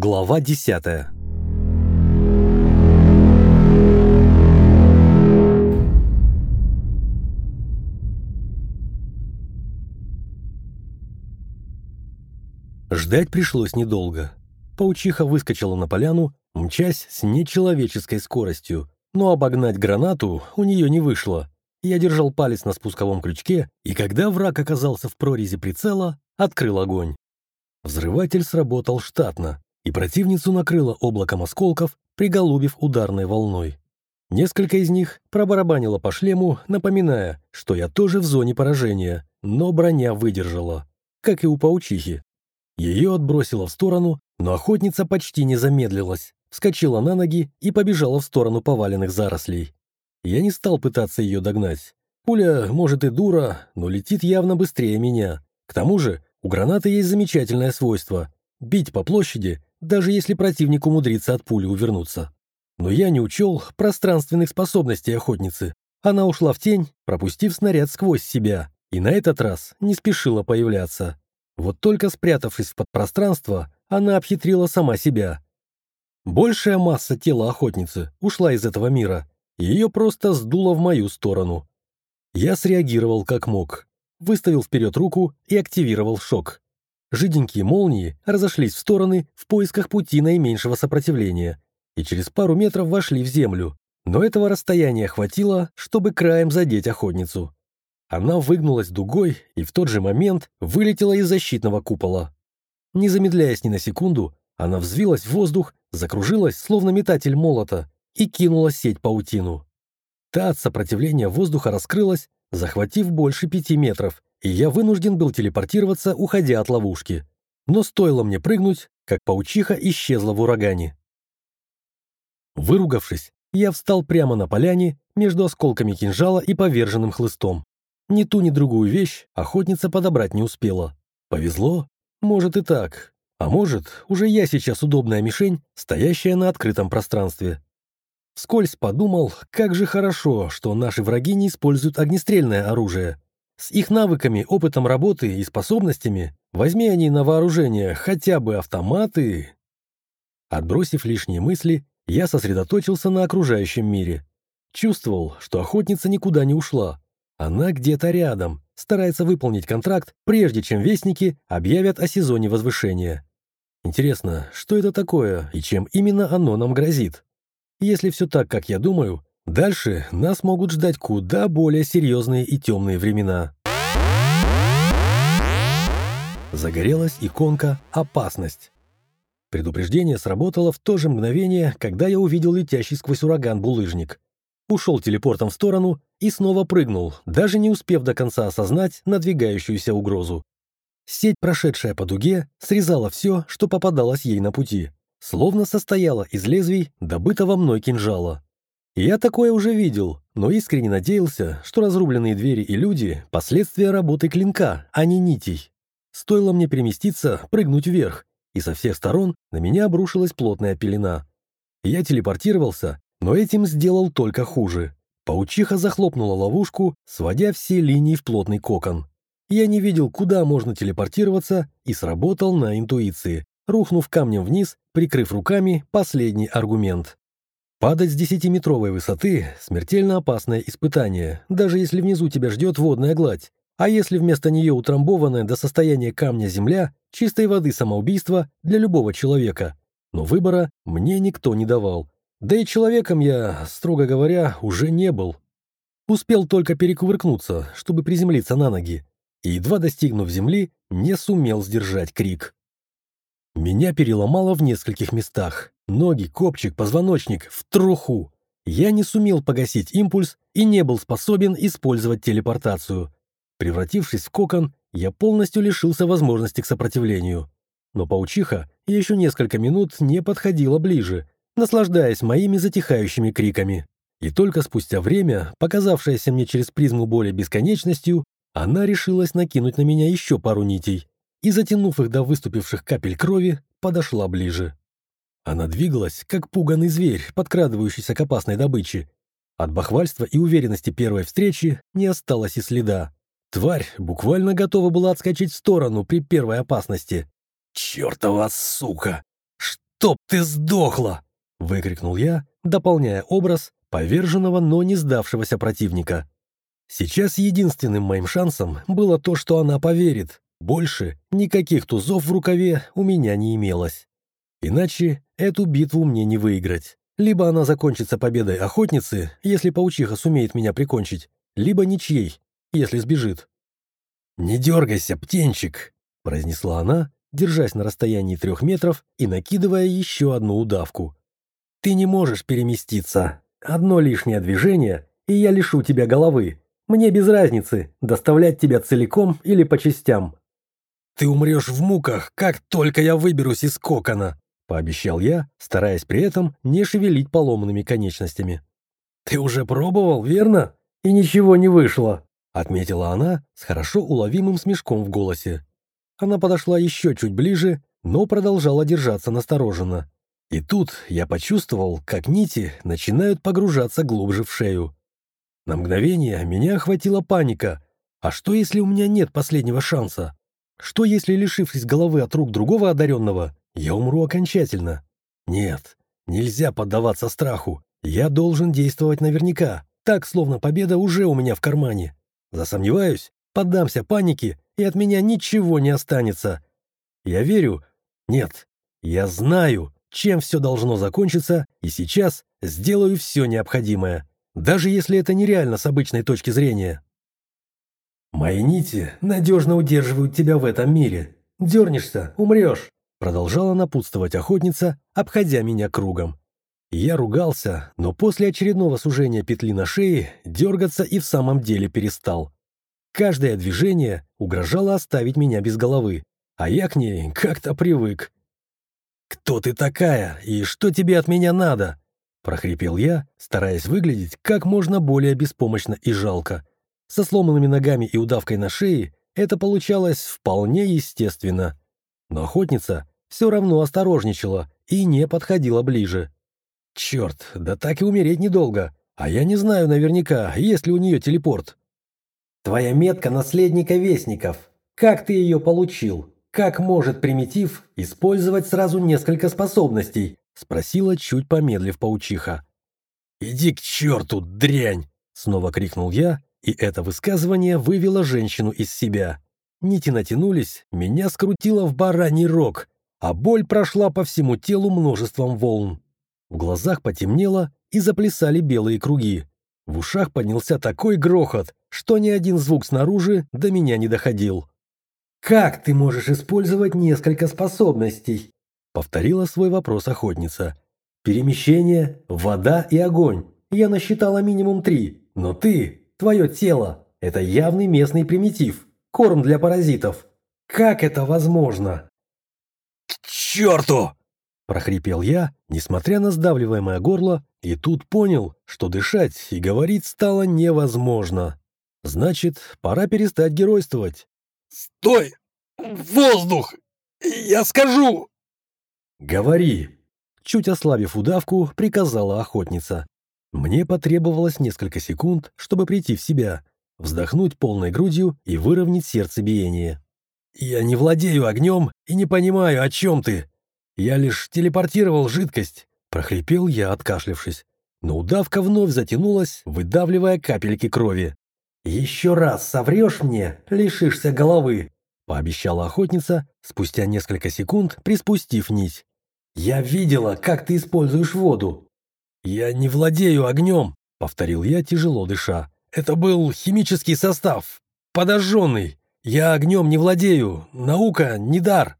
Глава десятая Ждать пришлось недолго. Паучиха выскочила на поляну, мчась с нечеловеческой скоростью, но обогнать гранату у нее не вышло. Я держал палец на спусковом крючке, и когда враг оказался в прорези прицела, открыл огонь. Взрыватель сработал штатно, и противницу накрыло облаком осколков, приголубив ударной волной. Несколько из них пробарабанило по шлему, напоминая, что я тоже в зоне поражения, но броня выдержала, как и у паучихи. Ее отбросило в сторону, но охотница почти не замедлилась, вскочила на ноги и побежала в сторону поваленных зарослей. Я не стал пытаться ее догнать. Пуля, может, и дура, но летит явно быстрее меня. К тому же у гранаты есть замечательное свойство — бить по площади, даже если противник умудрится от пули увернуться. Но я не учел пространственных способностей охотницы. Она ушла в тень, пропустив снаряд сквозь себя, и на этот раз не спешила появляться. Вот только спрятавшись в подпространство, она обхитрила сама себя. Большая масса тела охотницы ушла из этого мира, и ее просто сдуло в мою сторону. Я среагировал как мог, выставил вперед руку и активировал шок. Жиденькие молнии разошлись в стороны в поисках пути наименьшего сопротивления и через пару метров вошли в землю, но этого расстояния хватило, чтобы краем задеть охотницу. Она выгнулась дугой и в тот же момент вылетела из защитного купола. Не замедляясь ни на секунду, она взвилась в воздух, закружилась, словно метатель молота, и кинула сеть паутину. Та от сопротивления воздуха раскрылась, захватив больше пяти метров, и я вынужден был телепортироваться, уходя от ловушки. Но стоило мне прыгнуть, как паучиха исчезла в урагане. Выругавшись, я встал прямо на поляне между осколками кинжала и поверженным хлыстом. Ни ту, ни другую вещь охотница подобрать не успела. Повезло? Может и так. А может, уже я сейчас удобная мишень, стоящая на открытом пространстве. Вскользь подумал, как же хорошо, что наши враги не используют огнестрельное оружие. С их навыками, опытом работы и способностями возьми они на вооружение хотя бы автоматы. Отбросив лишние мысли, я сосредоточился на окружающем мире. Чувствовал, что охотница никуда не ушла, она где-то рядом, старается выполнить контракт, прежде чем вестники объявят о сезоне возвышения. Интересно, что это такое и чем именно оно нам грозит? Если все так, как я думаю, дальше нас могут ждать куда более серьезные и темные времена. Загорелась иконка «Опасность». Предупреждение сработало в то же мгновение, когда я увидел летящий сквозь ураган булыжник ушел телепортом в сторону и снова прыгнул, даже не успев до конца осознать надвигающуюся угрозу. Сеть, прошедшая по дуге, срезала все, что попадалось ей на пути, словно состояла из лезвий, добытого мной кинжала. Я такое уже видел, но искренне надеялся, что разрубленные двери и люди – последствия работы клинка, а не нитей. Стоило мне переместиться, прыгнуть вверх, и со всех сторон на меня обрушилась плотная пелена. Я телепортировался но этим сделал только хуже. Паучиха захлопнула ловушку, сводя все линии в плотный кокон. Я не видел, куда можно телепортироваться, и сработал на интуиции, рухнув камнем вниз, прикрыв руками последний аргумент. Падать с десятиметровой высоты – смертельно опасное испытание, даже если внизу тебя ждет водная гладь. А если вместо нее утрамбованная до состояния камня земля, чистой воды самоубийство для любого человека. Но выбора мне никто не давал. Да и человеком я, строго говоря, уже не был. Успел только перекувыркнуться, чтобы приземлиться на ноги, и, едва достигнув земли, не сумел сдержать крик. Меня переломало в нескольких местах. Ноги, копчик, позвоночник, в труху. Я не сумел погасить импульс и не был способен использовать телепортацию. Превратившись в кокон, я полностью лишился возможности к сопротивлению. Но паучиха еще несколько минут не подходила ближе, наслаждаясь моими затихающими криками. И только спустя время, показавшееся мне через призму боли бесконечностью, она решилась накинуть на меня еще пару нитей и, затянув их до выступивших капель крови, подошла ближе. Она двигалась, как пуганный зверь, подкрадывающийся к опасной добыче. От бахвальства и уверенности первой встречи не осталось и следа. Тварь буквально готова была отскочить в сторону при первой опасности. «Чертова сука! «Чтоб ты сдохла!» — выкрикнул я, дополняя образ поверженного, но не сдавшегося противника. Сейчас единственным моим шансом было то, что она поверит. Больше никаких тузов в рукаве у меня не имелось. Иначе эту битву мне не выиграть. Либо она закончится победой охотницы, если паучиха сумеет меня прикончить, либо ничьей, если сбежит. «Не дергайся, птенчик!» — произнесла она, держась на расстоянии трех метров и накидывая еще одну удавку. «Ты не можешь переместиться. Одно лишнее движение, и я лишу тебя головы. Мне без разницы, доставлять тебя целиком или по частям». «Ты умрешь в муках, как только я выберусь из кокона», — пообещал я, стараясь при этом не шевелить поломанными конечностями. «Ты уже пробовал, верно? И ничего не вышло», — отметила она с хорошо уловимым смешком в голосе. Она подошла еще чуть ближе, но продолжала держаться настороженно. И тут я почувствовал, как нити начинают погружаться глубже в шею. На мгновение меня охватила паника. А что, если у меня нет последнего шанса? Что, если, лишившись головы от рук другого одаренного, я умру окончательно? Нет, нельзя поддаваться страху. Я должен действовать наверняка, так, словно победа уже у меня в кармане. Засомневаюсь, поддамся панике, и от меня ничего не останется. Я верю. Нет, я знаю, чем все должно закончиться, и сейчас сделаю все необходимое, даже если это нереально с обычной точки зрения. «Мои нити надежно удерживают тебя в этом мире. Дернешься, умрешь», продолжала напутствовать охотница, обходя меня кругом. Я ругался, но после очередного сужения петли на шее дергаться и в самом деле перестал. Каждое движение угрожало оставить меня без головы, а я к ней как-то привык. «Кто ты такая и что тебе от меня надо?» — прохрипел я, стараясь выглядеть как можно более беспомощно и жалко. Со сломанными ногами и удавкой на шее это получалось вполне естественно. Но охотница все равно осторожничала и не подходила ближе. Черт, да так и умереть недолго, а я не знаю наверняка, есть ли у нее телепорт. «Твоя метка наследника Вестников. Как ты ее получил?» «Как может примитив использовать сразу несколько способностей?» – спросила, чуть помедлив паучиха. «Иди к черту, дрянь!» – снова крикнул я, и это высказывание вывело женщину из себя. Нити натянулись, меня скрутило в бараний рог, а боль прошла по всему телу множеством волн. В глазах потемнело и заплясали белые круги. В ушах поднялся такой грохот, что ни один звук снаружи до меня не доходил. «Как ты можешь использовать несколько способностей?» Повторила свой вопрос охотница. «Перемещение, вода и огонь. Я насчитала минимум три. Но ты, твое тело, это явный местный примитив. Корм для паразитов. Как это возможно?» «К черту!» – прохрипел я, несмотря на сдавливаемое горло, и тут понял, что дышать и говорить стало невозможно. Значит, пора перестать геройствовать. «Стой! Воздух! Я скажу!» «Говори!» Чуть ослабив удавку, приказала охотница. Мне потребовалось несколько секунд, чтобы прийти в себя, вздохнуть полной грудью и выровнять сердцебиение. «Я не владею огнем и не понимаю, о чем ты. Я лишь телепортировал жидкость», — прохрипел я, откашлившись. Но удавка вновь затянулась, выдавливая капельки крови. «Еще раз соврешь мне, лишишься головы», — пообещала охотница, спустя несколько секунд приспустив нить. «Я видела, как ты используешь воду». «Я не владею огнем», — повторил я, тяжело дыша. «Это был химический состав, подожженный. Я огнем не владею, наука не дар».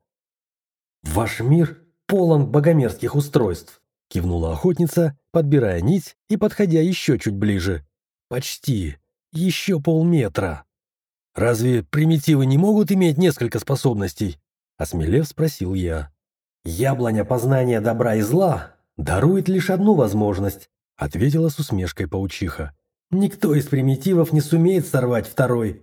«Ваш мир полон богомерзких устройств», — кивнула охотница, подбирая нить и подходя еще чуть ближе. «Почти. Еще полметра. Разве примитивы не могут иметь несколько способностей? Осмелев спросил я. Яблоня познания добра и зла дарует лишь одну возможность, ответила с усмешкой паучиха. Никто из примитивов не сумеет сорвать второй.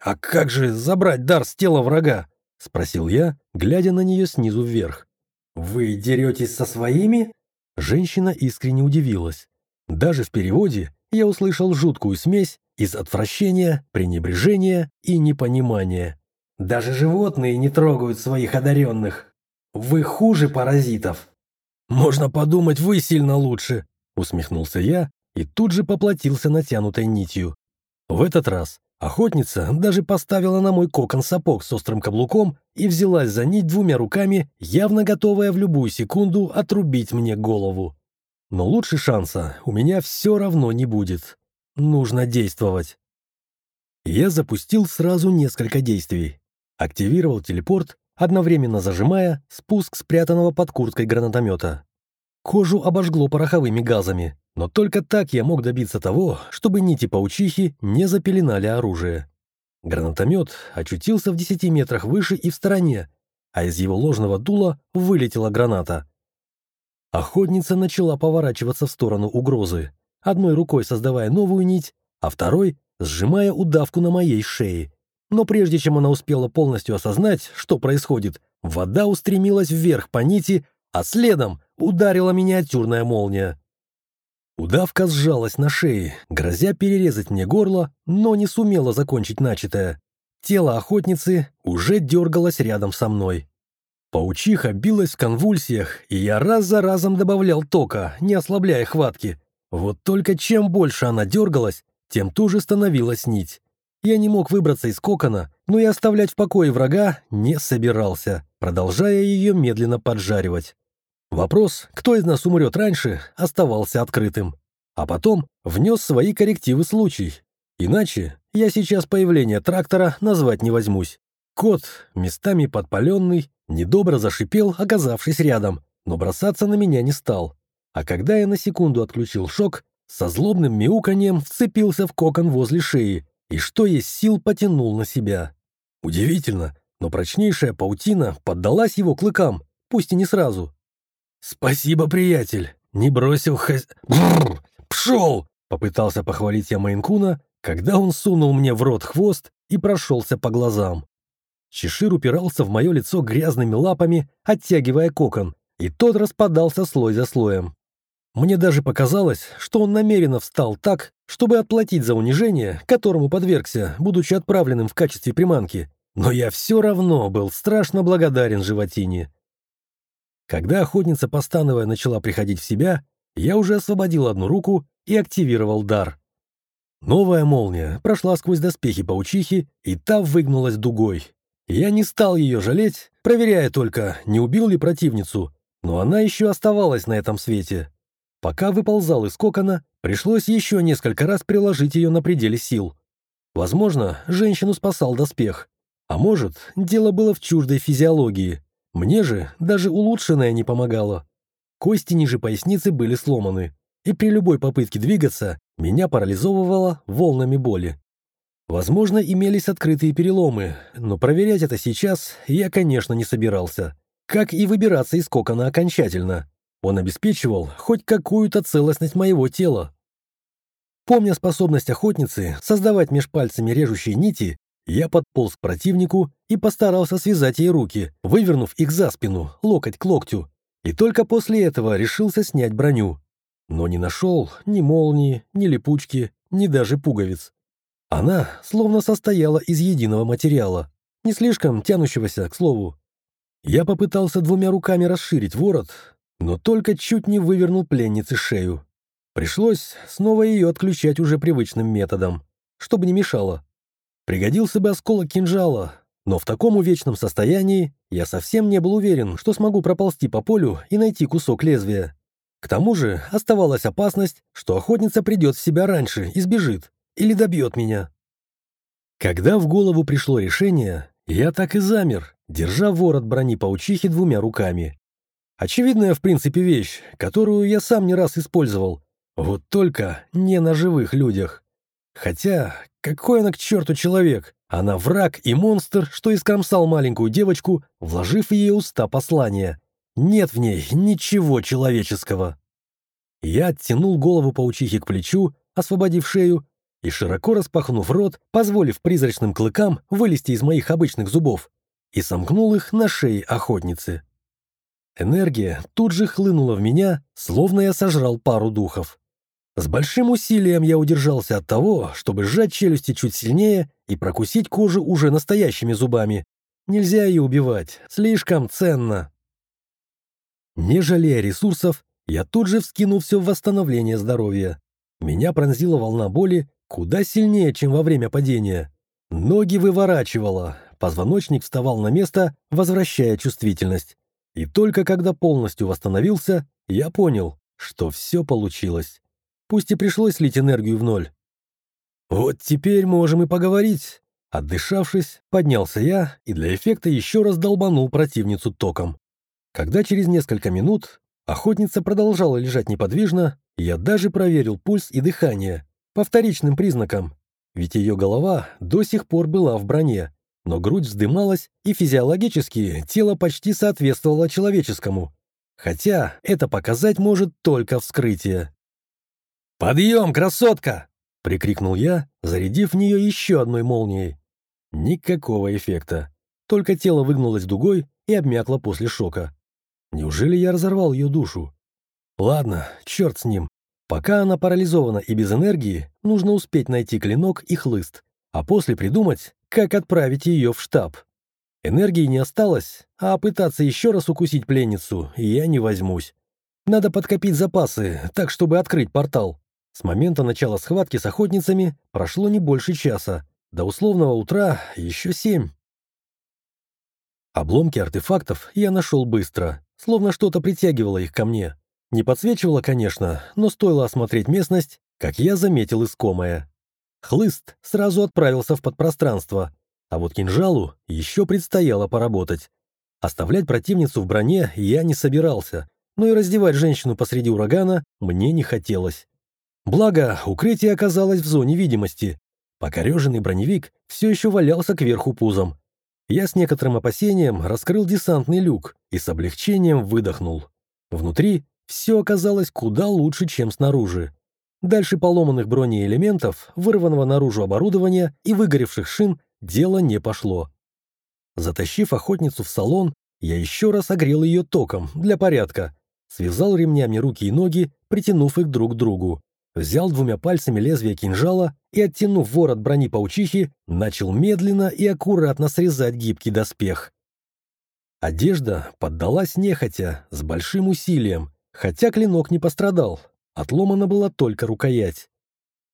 А как же забрать дар с тела врага? Спросил я, глядя на нее снизу вверх. «Вы деретесь со своими?» Женщина искренне удивилась. Даже в переводе я услышал жуткую смесь из отвращения, пренебрежения и непонимания. Даже животные не трогают своих одаренных. Вы хуже паразитов. «Можно подумать, вы сильно лучше», — усмехнулся я и тут же поплатился натянутой нитью. В этот раз охотница даже поставила на мой кокон сапог с острым каблуком и взялась за нить двумя руками, явно готовая в любую секунду отрубить мне голову. Но лучше шанса у меня все равно не будет. Нужно действовать. Я запустил сразу несколько действий. Активировал телепорт, одновременно зажимая спуск спрятанного под курткой гранатомета. Кожу обожгло пороховыми газами, но только так я мог добиться того, чтобы нити паучихи не запеленали оружие. Гранатомет очутился в десяти метрах выше и в стороне, а из его ложного дула вылетела граната. Охотница начала поворачиваться в сторону угрозы, одной рукой создавая новую нить, а второй сжимая удавку на моей шее. Но прежде чем она успела полностью осознать, что происходит, вода устремилась вверх по нити, а следом ударила миниатюрная молния. Удавка сжалась на шее, грозя перерезать мне горло, но не сумела закончить начатое. Тело охотницы уже дергалось рядом со мной. Паучиха билась в конвульсиях, и я раз за разом добавлял тока, не ослабляя хватки. Вот только чем больше она дергалась, тем туже становилась нить. Я не мог выбраться из кокона, но и оставлять в покое врага не собирался, продолжая ее медленно поджаривать. Вопрос, кто из нас умрет раньше, оставался открытым. А потом внес свои коррективы случай. Иначе я сейчас появление трактора назвать не возьмусь. Кот, местами подпаленный, недобро зашипел, оказавшись рядом, но бросаться на меня не стал. А когда я на секунду отключил шок, со злобным мяуканьем вцепился в кокон возле шеи и что есть сил потянул на себя. Удивительно, но прочнейшая паутина поддалась его клыкам, пусть и не сразу. «Спасибо, приятель! Не бросил хаз... Бррр! Пшел!» Попытался похвалить я Майнкуна, когда он сунул мне в рот хвост и прошелся по глазам. Чешир упирался в мое лицо грязными лапами, оттягивая кокон, и тот распадался слой за слоем. Мне даже показалось, что он намеренно встал так, чтобы отплатить за унижение, которому подвергся, будучи отправленным в качестве приманки. Но я все равно был страшно благодарен животине. Когда охотница, постановая, начала приходить в себя, я уже освободил одну руку и активировал дар. Новая молния прошла сквозь доспехи паучихи, и та выгнулась дугой. Я не стал ее жалеть, проверяя только, не убил ли противницу, но она еще оставалась на этом свете. Пока выползал из кокона, пришлось еще несколько раз приложить ее на пределе сил. Возможно, женщину спасал доспех. А может, дело было в чуждой физиологии. Мне же даже улучшенное не помогало. Кости ниже поясницы были сломаны, и при любой попытке двигаться меня парализовывало волнами боли. Возможно, имелись открытые переломы, но проверять это сейчас я, конечно, не собирался. Как и выбираться из кокона окончательно. Он обеспечивал хоть какую-то целостность моего тела. Помня способность охотницы создавать меж пальцами режущие нити, я подполз к противнику и постарался связать ей руки, вывернув их за спину, локоть к локтю, и только после этого решился снять броню. Но не нашел ни молнии, ни липучки, ни даже пуговиц. Она словно состояла из единого материала, не слишком тянущегося, к слову. Я попытался двумя руками расширить ворот, но только чуть не вывернул пленнице шею. Пришлось снова ее отключать уже привычным методом, чтобы не мешало. Пригодился бы осколок кинжала, но в таком увечном состоянии я совсем не был уверен, что смогу проползти по полю и найти кусок лезвия. К тому же оставалась опасность, что охотница придет в себя раньше и сбежит, или добьет меня. Когда в голову пришло решение, я так и замер, держа ворот брони паучихи двумя руками. Очевидная, в принципе, вещь, которую я сам не раз использовал. Вот только не на живых людях. Хотя, какой она к черту человек? Она враг и монстр, что искромсал маленькую девочку, вложив в ее уста послание. Нет в ней ничего человеческого. Я оттянул голову паучихи к плечу, освободив шею, и, широко распахнув рот, позволив призрачным клыкам вылезти из моих обычных зубов, и сомкнул их на шее охотницы. Энергия тут же хлынула в меня, словно я сожрал пару духов. С большим усилием я удержался от того, чтобы сжать челюсти чуть сильнее и прокусить кожу уже настоящими зубами. Нельзя ее убивать, слишком ценно. Не жалея ресурсов, я тут же вскинул все в восстановление здоровья. Меня пронзила волна боли куда сильнее, чем во время падения. Ноги выворачивало, позвоночник вставал на место, возвращая чувствительность. И только когда полностью восстановился, я понял, что все получилось. Пусть и пришлось слить энергию в ноль. Вот теперь можем и поговорить. Отдышавшись, поднялся я и для эффекта еще раз долбанул противницу током. Когда через несколько минут охотница продолжала лежать неподвижно, я даже проверил пульс и дыхание, по вторичным признакам. Ведь ее голова до сих пор была в броне, но грудь вздымалась, и физиологически тело почти соответствовало человеческому. Хотя это показать может только вскрытие. «Подъем, красотка!» — прикрикнул я, зарядив в нее еще одной молнией. Никакого эффекта. Только тело выгнулось дугой и обмякло после шока. Неужели я разорвал ее душу? Ладно, черт с ним. Пока она парализована и без энергии, нужно успеть найти клинок и хлыст, а после придумать, как отправить ее в штаб. Энергии не осталось, а пытаться еще раз укусить пленницу я не возьмусь. Надо подкопить запасы, так чтобы открыть портал. С момента начала схватки с охотницами прошло не больше часа, до условного утра еще семь. Обломки артефактов я нашел быстро, словно что-то притягивало их ко мне. Не подсвечивало, конечно, но стоило осмотреть местность, как я заметил искомое. Хлыст сразу отправился в подпространство, а вот кинжалу еще предстояло поработать. Оставлять противницу в броне я не собирался, но и раздевать женщину посреди урагана мне не хотелось. Благо, укрытие оказалось в зоне видимости, Покореженный броневик все еще валялся кверху пузом. Я с некоторым опасением раскрыл десантный люк и с облегчением выдохнул. Внутри все оказалось куда лучше, чем снаружи. Дальше поломанных бронеэлементов, вырванного наружу оборудования и выгоревших шин дело не пошло. Затащив охотницу в салон, я еще раз огрел ее током, для порядка. Связал ремнями руки и ноги, притянув их друг к другу взял двумя пальцами лезвие кинжала и, оттянув ворот брони паучихи, начал медленно и аккуратно срезать гибкий доспех. Одежда поддалась нехотя, с большим усилием, хотя клинок не пострадал, отломана была только рукоять.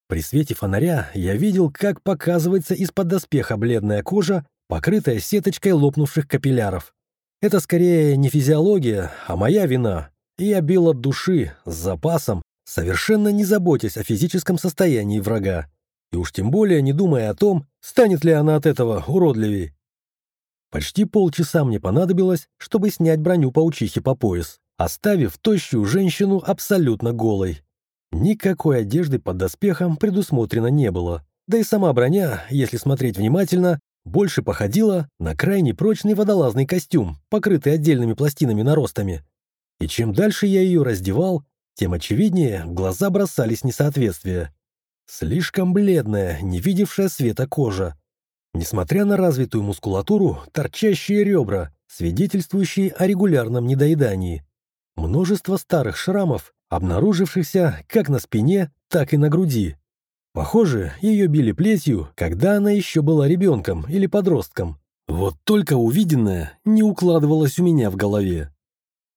При свете фонаря я видел, как показывается из-под доспеха бледная кожа, покрытая сеточкой лопнувших капилляров. Это скорее не физиология, а моя вина. Я бил от души, с запасом, совершенно не заботясь о физическом состоянии врага, и уж тем более не думая о том, станет ли она от этого уродливей. Почти полчаса мне понадобилось, чтобы снять броню паучихи по пояс, оставив тощую женщину абсолютно голой. Никакой одежды под доспехом предусмотрено не было, да и сама броня, если смотреть внимательно, больше походила на крайне прочный водолазный костюм, покрытый отдельными пластинами-наростами. И чем дальше я ее раздевал, тем очевиднее глаза бросались несоответствия. Слишком бледная, не видевшая света кожа. Несмотря на развитую мускулатуру, торчащие ребра, свидетельствующие о регулярном недоедании. Множество старых шрамов, обнаружившихся как на спине, так и на груди. Похоже, ее били плетью, когда она еще была ребенком или подростком. Вот только увиденное не укладывалось у меня в голове.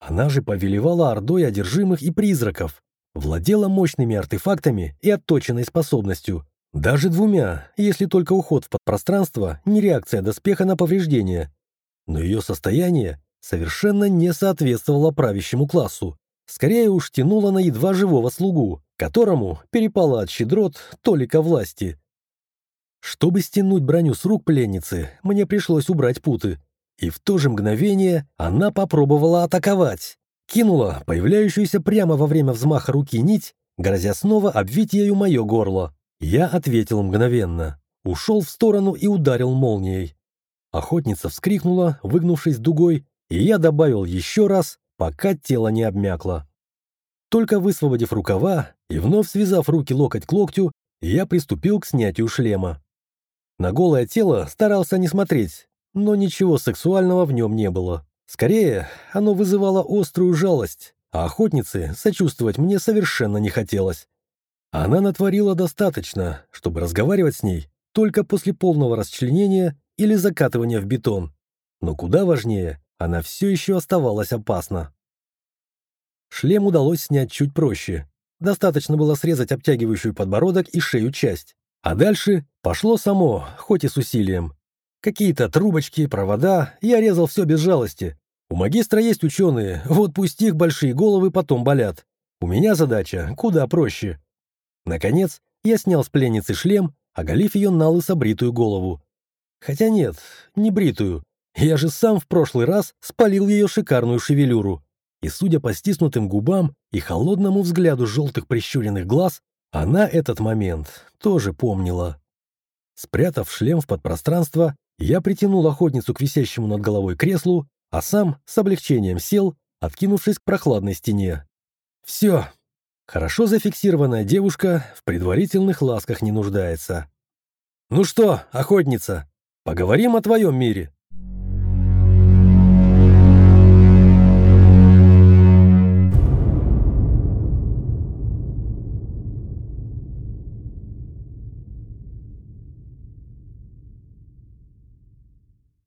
Она же повелевала ордой одержимых и призраков, владела мощными артефактами и отточенной способностью, даже двумя, если только уход в подпространство не реакция доспеха на повреждения. Но ее состояние совершенно не соответствовало правящему классу. Скорее уж тянуло на едва живого слугу, которому перепало от щедрот толика власти. Чтобы стянуть броню с рук пленницы, мне пришлось убрать путы, и в то же мгновение она попробовала атаковать. Кинула появляющуюся прямо во время взмаха руки нить, грозя снова обвить ею мое горло. Я ответил мгновенно. Ушел в сторону и ударил молнией. Охотница вскрикнула, выгнувшись дугой, и я добавил еще раз, пока тело не обмякло. Только высвободив рукава и вновь связав руки локоть к локтю, я приступил к снятию шлема. На голое тело старался не смотреть, но ничего сексуального в нем не было. Скорее, оно вызывало острую жалость, а охотнице сочувствовать мне совершенно не хотелось. Она натворила достаточно, чтобы разговаривать с ней только после полного расчленения или закатывания в бетон. Но куда важнее, она все еще оставалась опасна. Шлем удалось снять чуть проще. Достаточно было срезать обтягивающую подбородок и шею часть. А дальше пошло само, хоть и с усилием. Какие-то трубочки, провода, я резал все без жалости. У магистра есть ученые, вот пусть их большие головы потом болят. У меня задача куда проще. Наконец, я снял с пленницы шлем, оголив ее на лысо бритую голову. Хотя нет, не бритую. Я же сам в прошлый раз спалил ее шикарную шевелюру. И, судя по стиснутым губам и холодному взгляду желтых прищуренных глаз, она этот момент тоже помнила. Спрятав шлем в подпространство, я притянул охотницу к висящему над головой креслу, а сам с облегчением сел, откинувшись к прохладной стене. Все. Хорошо зафиксированная девушка в предварительных ласках не нуждается. «Ну что, охотница, поговорим о твоем мире?»